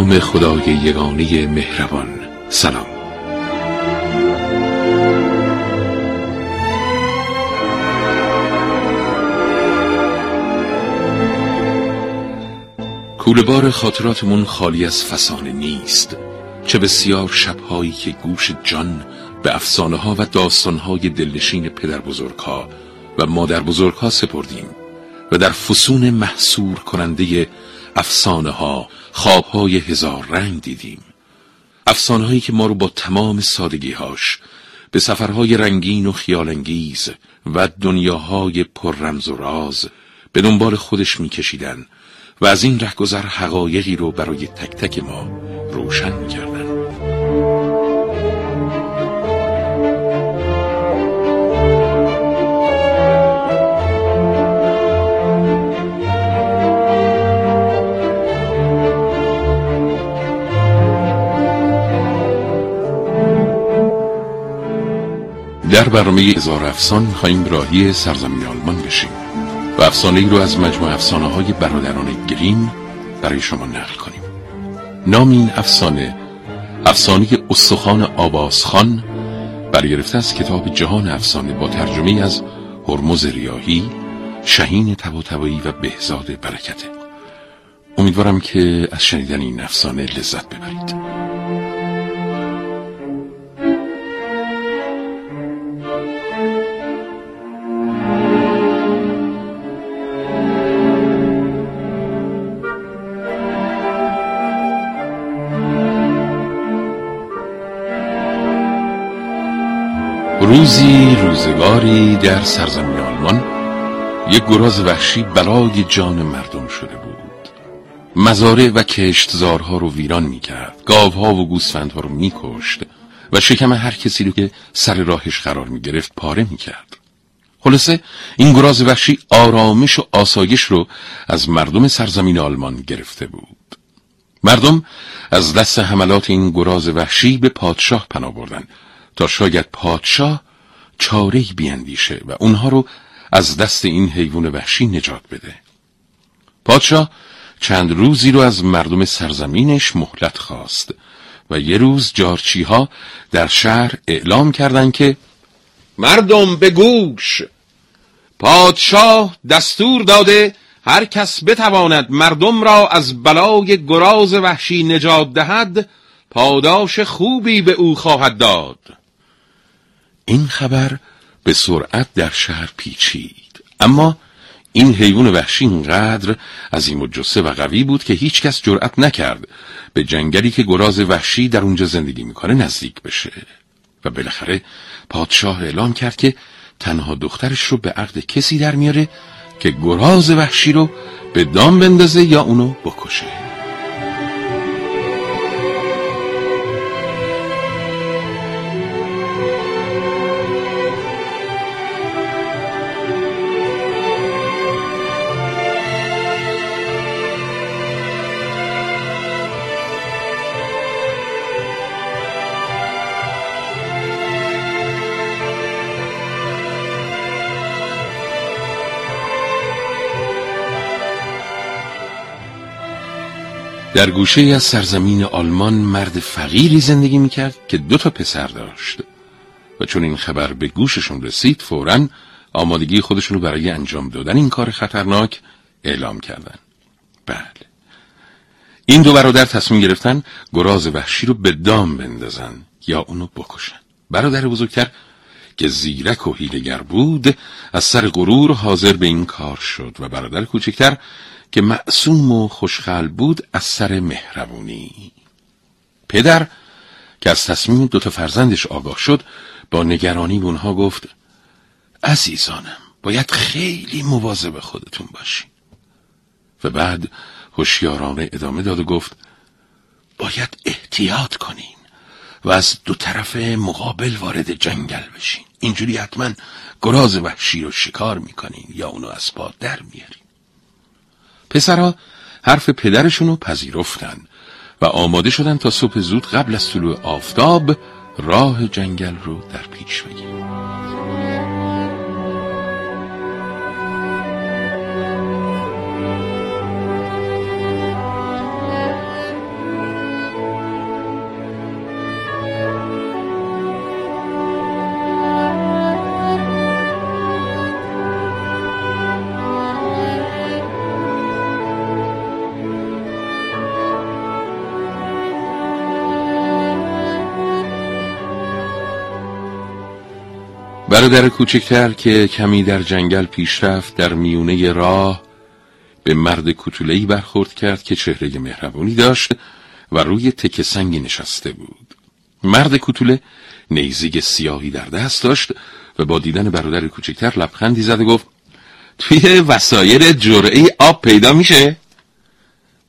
نام خدای یگانه مهربان. سلام. کولبار خاطراتمون خالی از فسانه نیست. چه بسیار شبهایی که گوش جان به افسانه ها و داستان های دلنشین پدر بزرگ ها و مادر بزرگ ها سپردیم و در فسون محصور کننده افسانه ها خواب های هزار رنگ دیدیم. افسانه هایی که ما رو با تمام سادگی هاش به سفرهای رنگین و خیالانگیز و دنیاهای پر رمز و راز به دنبال خودش میکشیدن و از این رهگذر حقایقی رو برای تک تک ما روشن می‌کردن. در برنامه هزار افسان خواهیم راهی سرزمین آلمان بشیم و افسانه ای رو از مجموع افسانه های برادران گریم برای شما نقل کنیم. نام این افسانه افسانه استخان آباسخان برگرفته از کتاب جهان افسانه با ترجمه از هرمز ریاهی شهین تباتبایی و بهزاد برکته. امیدوارم که از شنیدن این افسانه لذت ببرید. روزی روزگاری در سرزمین آلمان یک گراز وحشی برای جان مردم شده بود. مزارع و کشتزارها رو ویران می‌کرد گاوها و گوسفندها رو میکشت و شکم هر کسی رو که سر راهش قرار می‌گرفت پاره می‌کرد. خلاصه این گراز وحشی آرامش و آسایش رو از مردم سرزمین آلمان گرفته بود. مردم از دست حملات این گراز وحشی به پادشاه پناه بردن شاید پادشاه چاره بیاندیشه و اونها رو از دست این حیوان وحشی نجات بده. پادشاه چند روزی رو از مردم سرزمینش مهلت خواست و یه روز جارچی ها در شهر اعلام کردند که مردم به گوش! پادشاه دستور داده هر کس بتواند مردم را از بلای گراز وحشی نجات دهد پاداش خوبی به او خواهد داد. این خبر به سرعت در شهر پیچید. اما این حیوان وحشی اینقدر از این مجسه و قوی بود که هیچ کس جرأت نکرد به جنگلی که گراز وحشی در اونجا زندگی می‌کنه نزدیک بشه. و بالاخره پادشاه اعلام کرد که تنها دخترش رو به عقد کسی در میاره که گراز وحشی رو به دام بندازه یا اونو بکشه. در گوشه از سرزمین آلمان مرد فقیری زندگی می‌کرد که دو تا پسر داشت. و چون این خبر به گوششون رسید فورا آمادگی خودشون رو برای انجام دادن این کار خطرناک اعلام کردن. بله. این دو برادر تصمیم گرفتن گراز وحشی رو به دام بندازن یا اونو بکشن. برادر بزرگتر که زیرک و هیلگر بود از سر غرور حاضر به این کار شد و برادر کوچکتر که معصوم و خوشخل بود از سر مهربونی. پدر که از تصمیم دوتا فرزندش آگاه شد با نگرانی به اونها گفت عزیزانم باید خیلی مواظب خودتون باشین و بعد هوشیارانه ادامه داد و گفت باید احتیاط کنین و از دو طرف مقابل وارد جنگل بشین. اینجوری حتما گراز وحشی رو شکار می‌کنین یا اونو از پا در میارین. پسرها حرف پدرشون رو پذیرفتن و آماده شدن تا صبح زود قبل از طلوع آفتاب راه جنگل رو در پیش بگیرن. برادر کوچکتر که کمی در جنگل پیش رفت در میونه راه به مرد کتولهی برخورد کرد که چهره مهربانی داشت و روی تک سنگی نشسته بود مرد کوتوله نیزیگ سیاهی در دست داشت و با دیدن برادر کوچکتر لبخندی زد و گفت توی وسایر جرعه آب پیدا میشه؟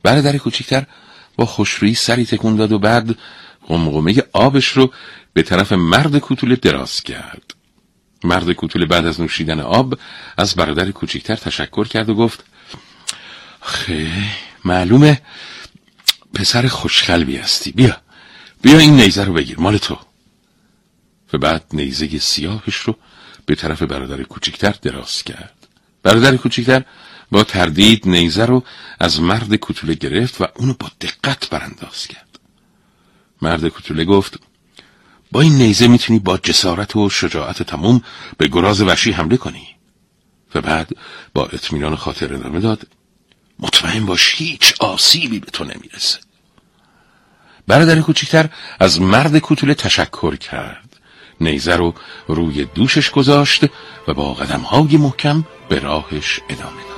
برادر کوچکتر با خوشرویی سری تکون داد و بعد قمقمه آبش رو به طرف مرد کوتوله دراز کرد مرد کوتوله بعد از نوشیدن آب از برادر کوچکتر تشکر کرد و گفت خیلی معلومه پسر خوشخلبی هستی. بیا بیا این نیزه رو بگیر مال تو. و بعد نیزه سیاهش رو به طرف برادر کوچکتر دراز کرد. برادر کوچکتر با تردید نیزه رو از مرد کوتوله گرفت و اونو با دقت برانداز کرد. مرد کوتوله گفت با این نیزه می‌تونی با جسارت و شجاعت تموم به گراز وحشی حمله کنی. و بعد با اطمینان خاطر ادامه داد مطمئن باش هیچ آسیبی به تو نمی‌رسه. برادر کوچکتر از مرد کوتوله تشکر کرد. نیزه رو روی دوشش گذاشت و با قدمهای محکم به راهش ادامه داد.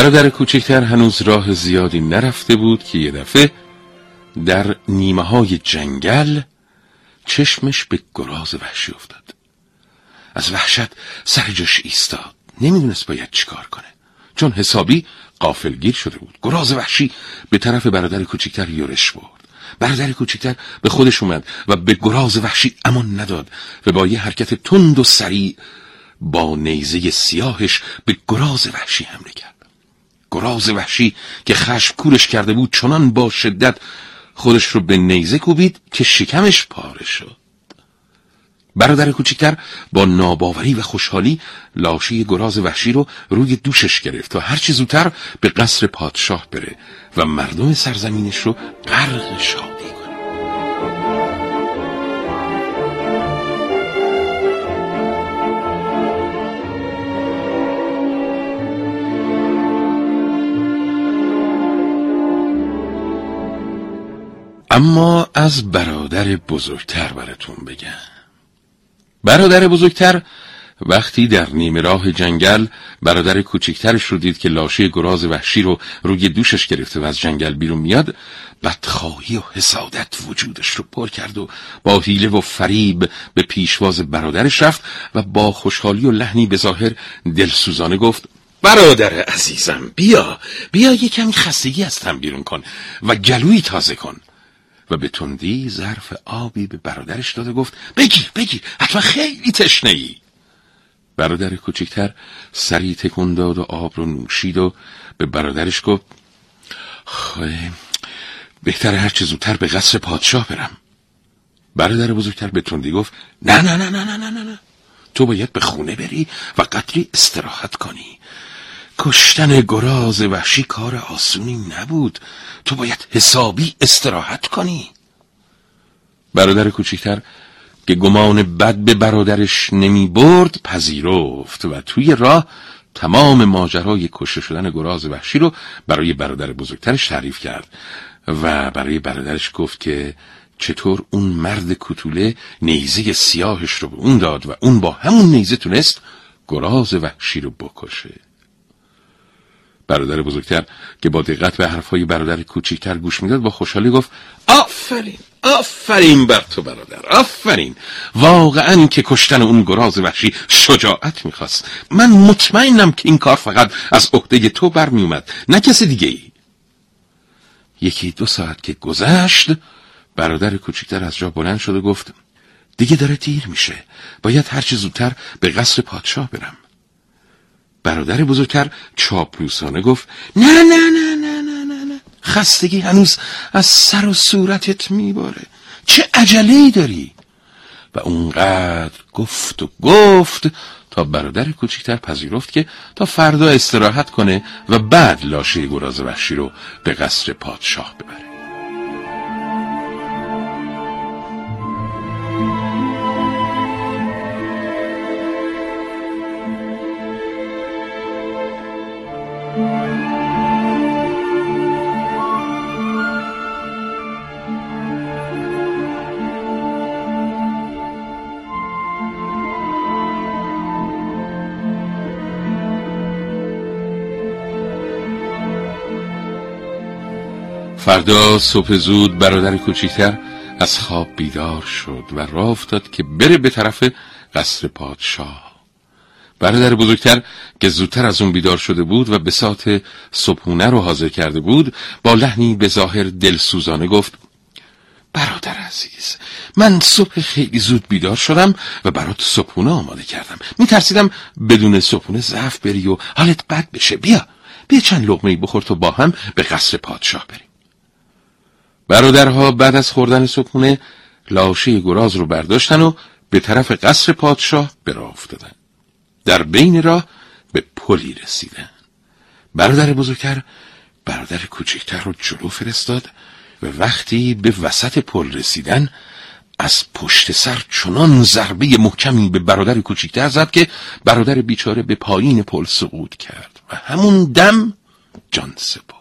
برادر کوچکتر هنوز راه زیادی نرفته بود که یه دفعه در نیمه های جنگل چشمش به گراز وحشی افتاد. از وحشت سر جاش ایستاد. نمی‌دونست باید چیکار کنه. چون حسابی قافلگیر شده بود. گراز وحشی به طرف برادر کوچکتر یورش برد. برادر کوچکتر به خودش اومد و به گراز وحشی امان نداد و با یه حرکت تند و سریع با نیزه سیاهش به گراز وحشی حمله کرد. گراز وحشی که خشم کورش کرده بود چنان با شدت خودش رو به نیزه کوبید که شکمش پاره شد. برادر کوچکتر با ناباوری و خوشحالی لاشی گراز وحشی رو روی دوشش گرفت و هرچی زودتر به قصر پادشاه بره و مردم سرزمینش رو غرق شاد اما از برادر بزرگتر براتون بگم. برادر بزرگتر وقتی در نیمه راه جنگل برادر کوچکترش رو دید که لاشه گراز وحشی رو روی دوشش گرفته و از جنگل بیرون میاد بدخواهی و حسادت وجودش رو پر کرد و با حیله و فریب به پیشواز برادرش رفت و با خوشحالی و لحنی به ظاهر دلسوزانه گفت برادر عزیزم بیا بیا یه کمی خستگی از تن بیرون کن و گلوی تازه کن. و به تندی ظرف آبی به برادرش داد و گفت بگیر بگیر حتما خیلی تشنه ای برادر کوچکتر سری تکون داد و آب رو نوشید و به برادرش گفت خواهی بهتر هر چه زودتر به قصر پادشاه برم. برادر بزرگتر به تندی گفت نه نه نه نه نه نه نه تو باید به خونه بری و قدری استراحت کنی. کشتن گراز وحشی کار آسونی نبود. تو باید حسابی استراحت کنی. برادر کوچکتر که گمان بد به برادرش نمی برد پذیرفت و توی راه تمام ماجرای کشته شدن گراز وحشی رو برای برادر بزرگترش تعریف کرد و برای برادرش گفت که چطور اون مرد کتوله نیزه سیاهش رو به اون داد و اون با همون نیزه تونست گراز وحشی رو بکشه. برادر بزرگتر که با دقت به حرفهای برادر کوچیکتر گوش می‌داد با خوشحالی گفت آفرین آفرین بر تو برادر آفرین. واقعا که کشتن اون گراز وحشی شجاعت می‌خواست. من مطمئنم که این کار فقط از عهده تو برمیومد نه کسی دیگه ای یکی دو ساعت که گذشت برادر کوچکتر از جا بلند شد و گفت دیگه داره دیر میشه باید هرچی زودتر به قصر پادشاه برم. برادر بزرگتر چاپلوسانه گفت نه نه نه نه نه نه نه. خستگی هنوز از سر و صورتت میباره. چه عجله داری؟ و اونقدر گفت و گفت تا برادر کوچکتر پذیرفت که تا فردا استراحت کنه و بعد لاشه گراز وحشی رو به قصر پادشاه ببره. فردا صبح زود برادر کوچیکتر از خواب بیدار شد و راه افتاد که بره به طرف قصر پادشاه. برادر بزرگتر که زودتر از اون بیدار شده بود و به ساعت صبحونه رو حاضر کرده بود با لحنی به ظاهر دلسوزانه گفت برادر عزیز من صبح خیلی زود بیدار شدم و برات صبحونه آماده کردم. میترسیدم بدون صبحونه ضعف بری و حالت بد بشه. بیا بیا چند لغمه بخور تو با هم به قصر پادشاه بریم. برادرها بعد از خوردن صبحونه لاشه گراز رو برداشتن و به طرف قصر پادشاه به راه افتادن. در بین راه به پلی رسیدن. برادر بزرگتر برادر کوچکتر رو جلو فرستاد و وقتی به وسط پل رسیدن از پشت سر چنان ضربه محکمی به برادر کوچکتر زد که برادر بیچاره به پایین پل سقوط کرد و همون دم جان سپرد.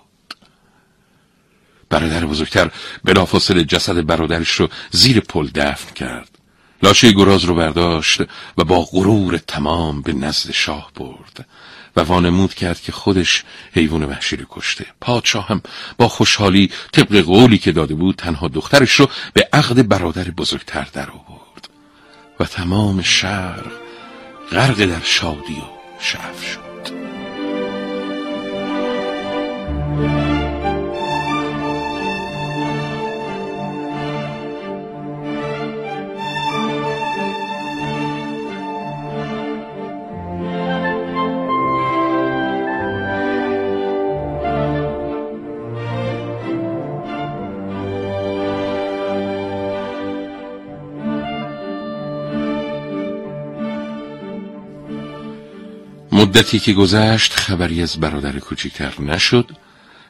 برادر بزرگتر بلافاصله جسد برادرش رو زیر پل دفن کرد. لاشه گراز رو برداشت و با غرور تمام به نزد شاه برد و وانمود کرد که خودش حیوان وحشی رو کشته. پادشاه هم با خوشحالی طبق قولی که داده بود تنها دخترش رو به عقد برادر بزرگتر در آورد و تمام شهر غرق در شادی و شعف شد. مدتی که گذشت خبری از برادر کوچکتر نشد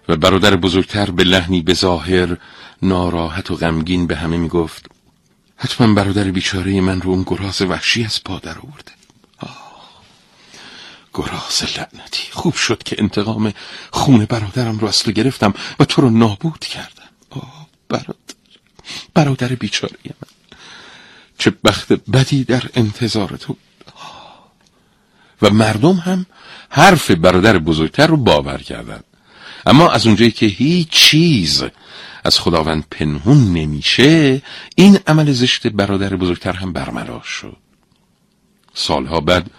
و برادر بزرگتر به لحنی به ظاهر ناراحت و غمگین به همه می‌گفت حتما برادر بیچاره من رو اون گراز وحشی از پا در آورده. گراز لعنتی. خوب شد که انتقام خون برادرم رو از تو گرفتم و تو رو نابود کردم. آه برادر. برادر بیچاره من. چه بخت بدی در انتظار تو. و مردم هم حرف برادر بزرگتر رو باور کردند. اما از اونجایی که هیچ چیز از خداوند پنهون نمیشه این عمل زشت برادر بزرگتر هم برملا شد. سالها بعد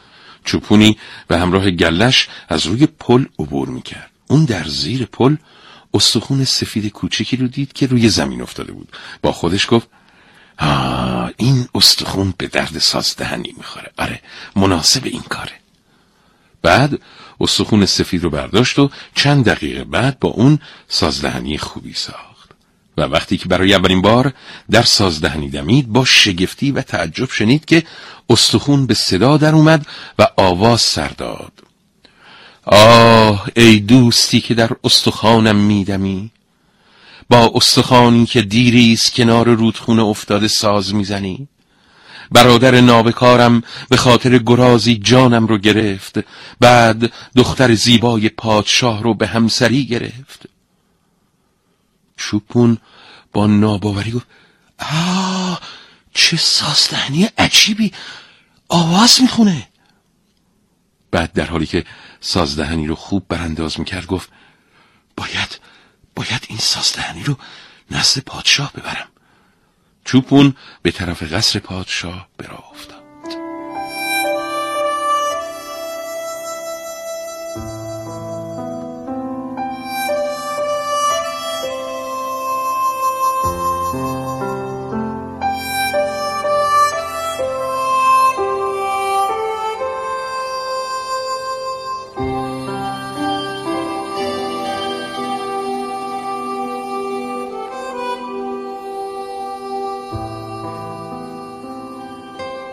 چوپونی به همراه گلش از روی پل عبور می‌کرد. اون در زیر پل استخون سفید کوچکی رو دید که روی زمین افتاده بود. با خودش گفت آه این استخون به درد ساز دهنی می‌خوره. آره مناسب این کاره. بعد استخون سفید رو برداشت و چند دقیقه بعد با اون سازدهنی خوبی ساخت. و وقتی که برای اولین بار در سازدهنی دمید با شگفتی و تعجب شنید که استخون به صدا در اومد و آواز سر داد. آه ای دوستی که در استخوانم میدمی. با استخوانی که دیریست کنار رودخونه افتاده ساز می‌زنی. برادر نابکارم به خاطر گرازی جانم رو گرفت. بعد دختر زیبای پادشاه رو به همسری گرفت. چوپون با ناباوری گفت آه چه سازدهنی عجیبی. آواز می‌خونه. بعد در حالی که سازدهنی رو خوب برانداز می‌کرد گفت باید باید این سازدهنی رو نزد پادشاه ببرم. چوپون به طرف قصر پادشاه براه افتاد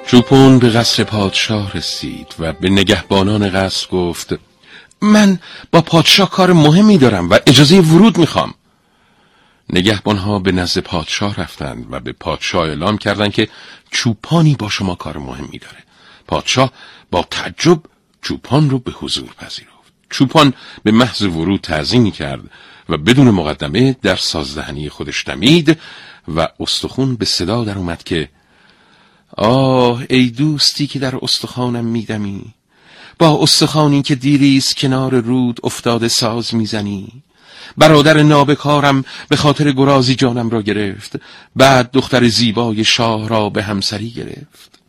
چوپون به قصر پادشاه رسید و به نگهبانان قصر گفت من با پادشاه کار مهمی دارم و اجازه ورود می‌خوام. نگهبانها به نزد پادشاه رفتند و به پادشاه اعلام کردند که چوپانی با شما کار مهمی داره. پادشاه با تعجب چوپان رو به حضور پذیرفت. چوپان به محض ورود تعظیمی کرد و بدون مقدمه در سازدهنی خودش دمید و استخون به صدا در اومد که آه ای دوستی که در استخوانم میدمی با استخوانی که دیریست کنار رود افتاده ساز می‌زنی. برادر نابکارم به خاطر گرازی جانم را گرفت بعد دختر زیبای شاه را به همسری گرفت.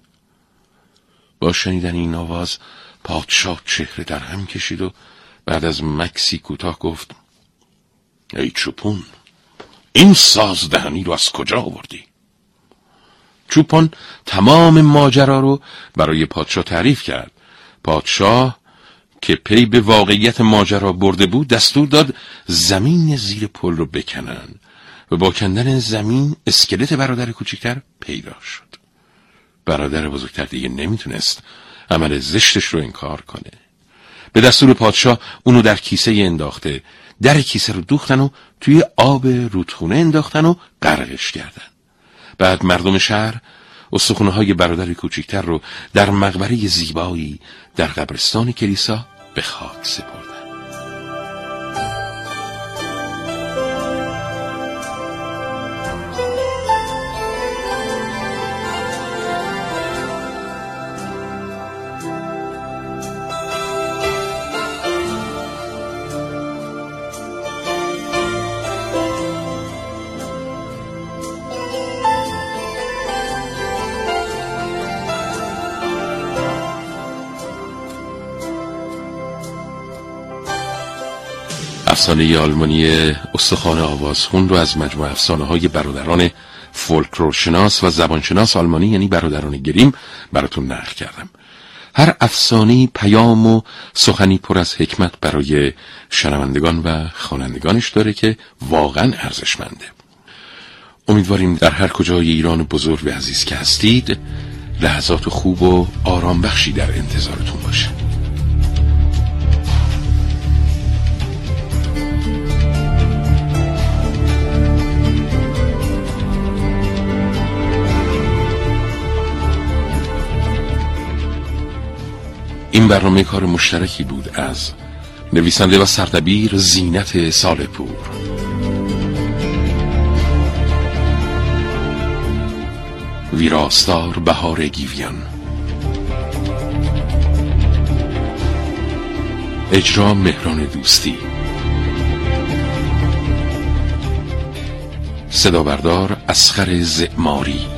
با شنیدن این آواز پادشاه چهره در هم کشید و بعد از مکسی کوتاه گفت ای چوپون این سازدهنی رو از کجا آوردی؟ چوپان تمام ماجرا رو برای پادشاه تعریف کرد. پادشاه که پی به واقعیت ماجرا برده بود دستور داد زمین زیر پل رو بکنن و با کندن زمین اسکلت برادر کوچکتر پیدا شد. برادر بزرگتر دیگه نمی‌تونست عمل زشتش رو انکار کنه. به دستور پادشاه اونو در کیسه انداخته در کیسه رو دوختن و توی آب رودخونه انداختن و غرقش کردن. بعد مردم شهر استخونه های برادر کوچکتر رو در مقبره زیبایی در قبرستان کلیسا به خاک سپردن افسانه آلمانی استخوان آوازخون رو از مجموع افسانه های برادران فولکلورشناس و زبانشناس آلمانی یعنی برادران گریم براتون نقل کردم. هر افسانه پیام و سخنی پر از حکمت برای شنوندگان و خوانندگانش داره که واقعا ارزشمنده. امیدواریم در هر کجای ایران بزرگ و عزیز که هستید لحظات خوب و آرام بخشی در انتظارتون باشه. این برنامه کار مشترکی بود از نویسنده و سردبیر زینت سالپور. ویراستار بهار گیویان. اجرا مهران دوستی. صدا بردار اسخر زعماری.